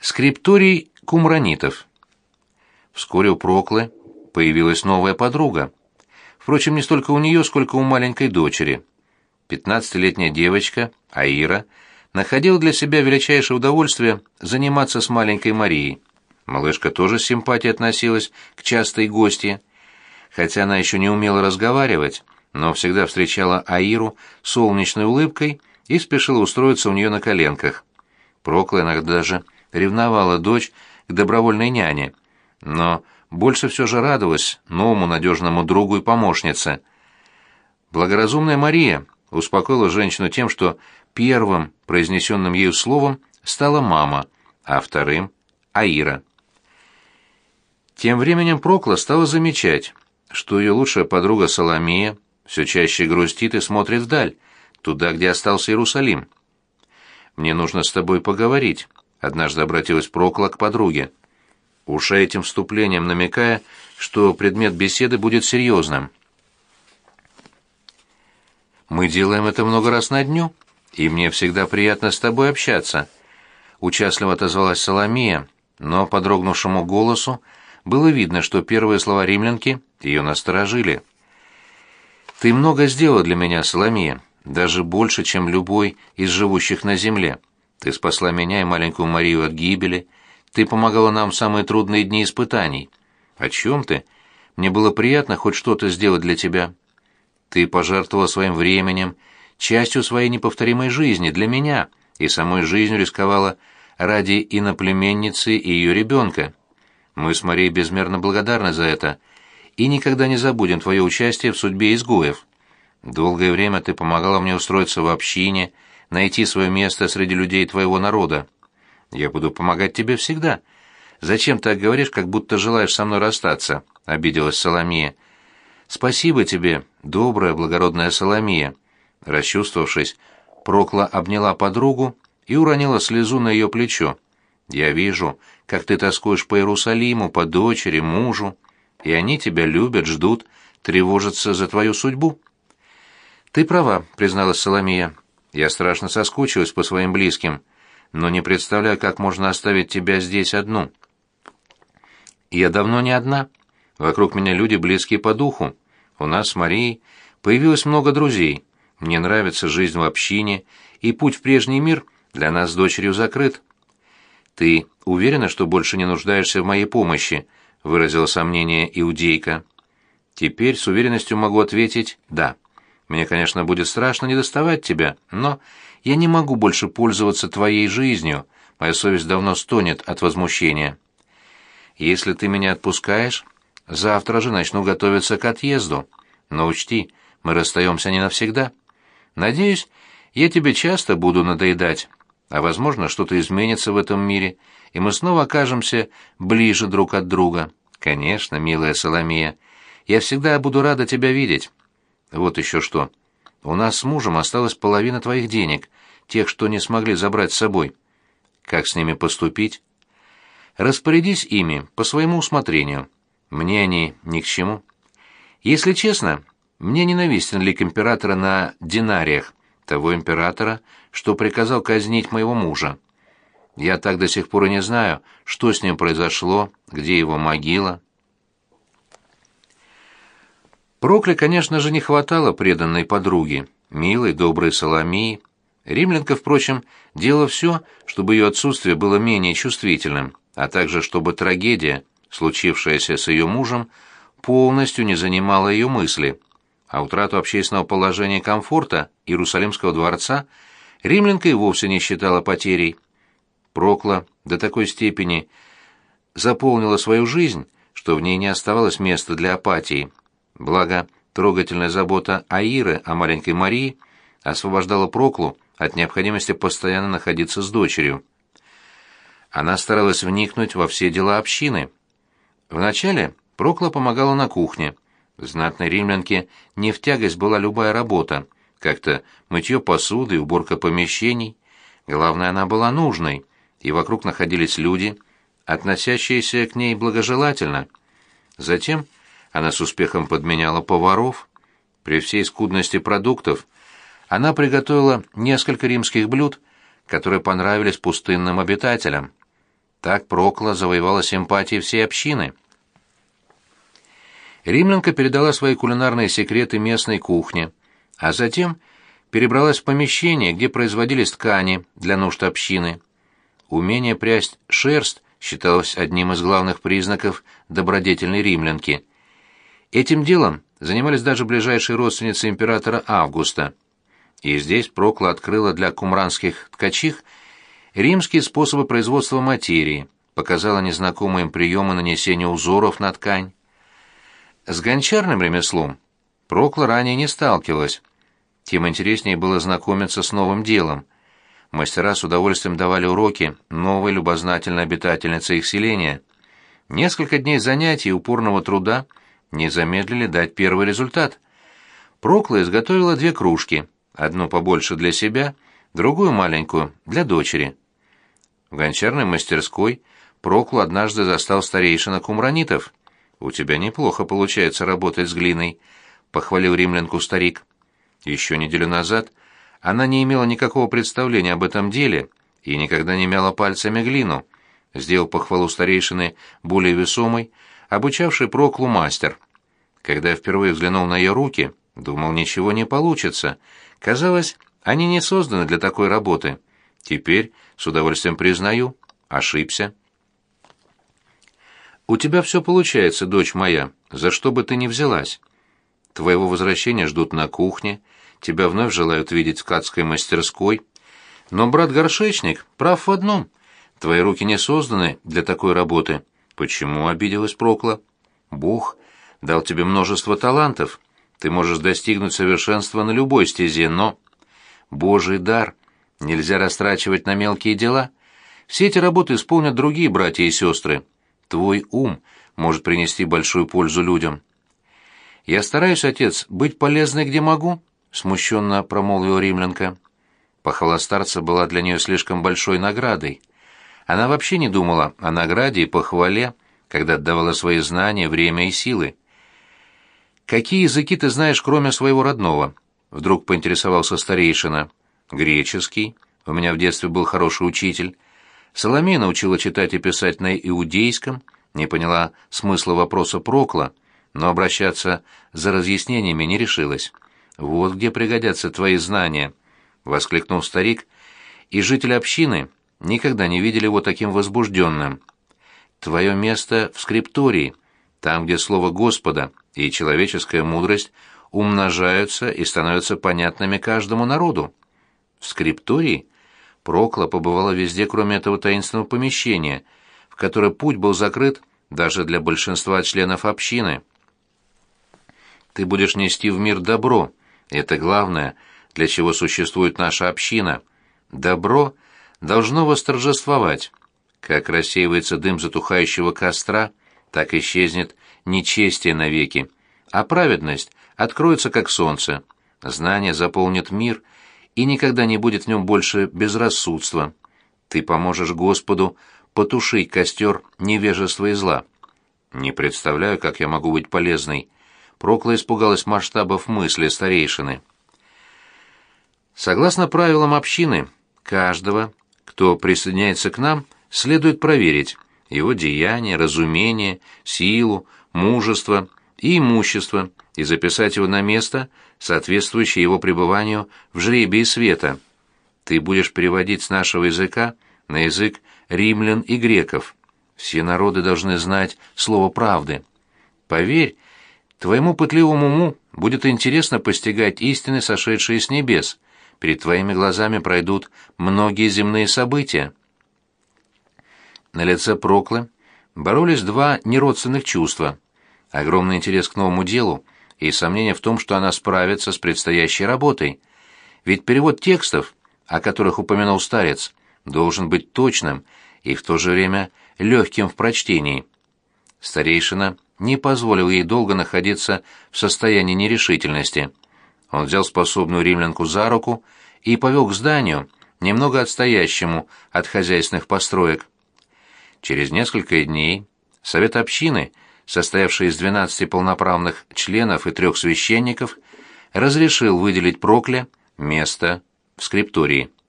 Скрипторий кумранитов. Вскоре у Проклы появилась новая подруга. Впрочем, не столько у нее, сколько у маленькой дочери. Пятнадцатилетняя девочка, Аира, находила для себя величайшее удовольствие заниматься с маленькой Марией. Малышка тоже с симпатией относилась к частой гости. Хотя она еще не умела разговаривать, но всегда встречала Аиру солнечной улыбкой и спешила устроиться у нее на коленках. Прокла иногда даже ревновала дочь к добровольной няне, но больше все же радовалась новому надежному другу и помощнице. Благоразумная Мария успокоила женщину тем, что первым произнесенным ею словом стала мама, а вторым — Аира. Тем временем Прокла стала замечать, что ее лучшая подруга Соломея все чаще грустит и смотрит вдаль, туда, где остался Иерусалим. «Мне нужно с тобой поговорить», Однажды обратилась Прокла к подруге, уж этим вступлением намекая, что предмет беседы будет серьезным. «Мы делаем это много раз на дню, и мне всегда приятно с тобой общаться», — участливо отозвалась Соломия, но по дрогнувшему голосу было видно, что первые слова римлянки ее насторожили. «Ты много сделала для меня, Соломия, даже больше, чем любой из живущих на земле. Ты спасла меня и маленькую Марию от гибели. Ты помогала нам в самые трудные дни испытаний. О чем ты? Мне было приятно хоть что-то сделать для тебя. Ты пожертвовала своим временем, частью своей неповторимой жизни для меня, и самой жизнью рисковала ради иноплеменницы и ее ребенка. Мы с Марией безмерно благодарны за это и никогда не забудем твое участие в судьбе изгоев. Долгое время ты помогала мне устроиться в общине, найти свое место среди людей твоего народа. Я буду помогать тебе всегда. Зачем так говоришь, как будто желаешь со мной расстаться?» — обиделась Соломия. «Спасибо тебе, добрая, благородная Соломия». Расчувствовавшись, Прокла обняла подругу и уронила слезу на ее плечо. «Я вижу, как ты тоскуешь по Иерусалиму, по дочери, мужу, и они тебя любят, ждут, тревожатся за твою судьбу». «Ты права», — призналась Соломия. Я страшно соскучилась по своим близким, но не представляю, как можно оставить тебя здесь одну. Я давно не одна. Вокруг меня люди близкие по духу. У нас с Марией появилось много друзей. Мне нравится жизнь в общине, и путь в прежний мир для нас с дочерью закрыт. Ты уверена, что больше не нуждаешься в моей помощи? выразила сомнение иудейка. Теперь с уверенностью могу ответить «да». Мне, конечно, будет страшно не доставать тебя, но я не могу больше пользоваться твоей жизнью. Моя совесть давно стонет от возмущения. Если ты меня отпускаешь, завтра же начну готовиться к отъезду. Но учти, мы расстаемся не навсегда. Надеюсь, я тебе часто буду надоедать, а, возможно, что-то изменится в этом мире, и мы снова окажемся ближе друг от друга. Конечно, милая Соломея, я всегда буду рада тебя видеть». Вот еще что. У нас с мужем осталась половина твоих денег, тех, что не смогли забрать с собой. Как с ними поступить? Распорядись ими по своему усмотрению. Мне они ни к чему. Если честно, мне ненавистен лик императора на динариях, того императора, что приказал казнить моего мужа. Я так до сих пор и не знаю, что с ним произошло, где его могила. Прокле, конечно же, не хватало преданной подруги, милой, доброй Соломии. Римлянка, впрочем, делала все, чтобы ее отсутствие было менее чувствительным, а также чтобы трагедия, случившаяся с ее мужем, полностью не занимала ее мысли, а утрату общественного положения комфорта Иерусалимского дворца римлянка и вовсе не считала потерей. Прокла до такой степени заполнила свою жизнь, что в ней не оставалось места для апатии. Благо, трогательная забота Аиры о маленькой Марии освобождала Проклу от необходимости постоянно находиться с дочерью. Она старалась вникнуть во все дела общины. Вначале Прокла помогала на кухне. Знатной римлянке не в тягость была любая работа, как-то мытье посуды уборка помещений. Главное, она была нужной, и вокруг находились люди, относящиеся к ней благожелательно. Затем она с успехом подменяла поваров. При всей скудности продуктов она приготовила несколько римских блюд, которые понравились пустынным обитателям. Так Прокла завоевала симпатии всей общины. Римлянка передала свои кулинарные секреты местной кухне, а затем перебралась в помещение, где производились ткани для нужд общины. Умение прясть шерсть считалось одним из главных признаков добродетельной римлянки. Этим делом занимались даже ближайшие родственницы императора Августа. И здесь Прокла открыла для кумранских ткачих римские способы производства материи, показала незнакомые им приемы нанесения узоров на ткань. С гончарным ремеслом Прокла ранее не сталкивалась. Тем интереснее было знакомиться с новым делом. Мастера с удовольствием давали уроки новой любознательной обитательнице их селения. Несколько дней занятий и упорного труда не замедлили дать первый результат. Прокла изготовила две кружки, одну побольше для себя, другую маленькую для дочери. В гончарной мастерской Прокла однажды застал старейшина кумранитов. «У тебя неплохо получается работать с глиной», — похвалил римлянку старик. Еще неделю назад она не имела никакого представления об этом деле и никогда не мяла пальцами глину. Сделал похвалу старейшины более весомой, обучавший Проклу мастер. Когда я впервые взглянул на ее руки, думал, ничего не получится. Казалось, они не созданы для такой работы. Теперь, с удовольствием признаю, ошибся. «У тебя все получается, дочь моя, за что бы ты ни взялась. Твоего возвращения ждут на кухне, тебя вновь желают видеть в ткацкой мастерской. Но брат-горшечник прав в одном. Твои руки не созданы для такой работы. Почему обиделась Прокла? Бог дал тебе множество талантов. Ты можешь достигнуть совершенства на любой стезе, но... Божий дар нельзя растрачивать на мелкие дела. Все эти работы исполнят другие братья и сестры. Твой ум может принести большую пользу людям. «Я стараюсь, отец, быть полезной где могу», — смущенно промолвила римлянка. Похвала старца была для нее слишком большой наградой. Она вообще не думала о награде и похвале, когда отдавала свои знания, время и силы. «Какие языки ты знаешь, кроме своего родного?» — вдруг поинтересовался старейшина. «Греческий. У меня в детстве был хороший учитель. Соломея научила читать и писать на иудейском, не поняла смысла вопроса Прокла, но обращаться за разъяснениями не решилась. «Вот где пригодятся твои знания», — воскликнул старик, и жители общины никогда не видели его таким возбужденным. «Твое место в скриптории, там, где слово Господа и человеческая мудрость умножаются и становятся понятными каждому народу». «В скриптории?» Прокла побывала везде, кроме этого таинственного помещения, в которое путь был закрыт даже для большинства членов общины. Ты будешь нести в мир добро. Это главное, для чего существует наша община. Добро должно восторжествовать. Как рассеивается дым затухающего костра, так исчезнет нечестие навеки, а праведность откроется как солнце. Знание заполнит мир, и никогда не будет в нем больше безрассудства. Ты поможешь Господу потушить костер невежества и зла. Не представляю, как я могу быть полезной. Прокла испугалась масштабов мысли старейшины. Согласно правилам общины, каждого, кто присоединяется к нам, следует проверить его деяния, разумение, силу, мужество и имущество и записать его на место, соответствующее его пребыванию в жребии света. Ты будешь переводить с нашего языка на язык римлян и греков. Все народы должны знать слово правды. Поверь, Твоему пытливому уму будет интересно постигать истины, сошедшие с небес. Перед твоими глазами пройдут многие земные события. На лице Проклы боролись два неродственных чувства. Огромный интерес к новому делу и сомнение в том, что она справится с предстоящей работой. Ведь перевод текстов, о которых упомянул старец, должен быть точным и в то же время легким в прочтении. Старейшина не позволил ей долго находиться в состоянии нерешительности. Он взял способную римлянку за руку и повел к зданию, немного отстоящему от хозяйственных построек. Через несколько дней Совет общины, состоявший из 12 полноправных членов и трех священников, разрешил выделить Прокле место в скриптории.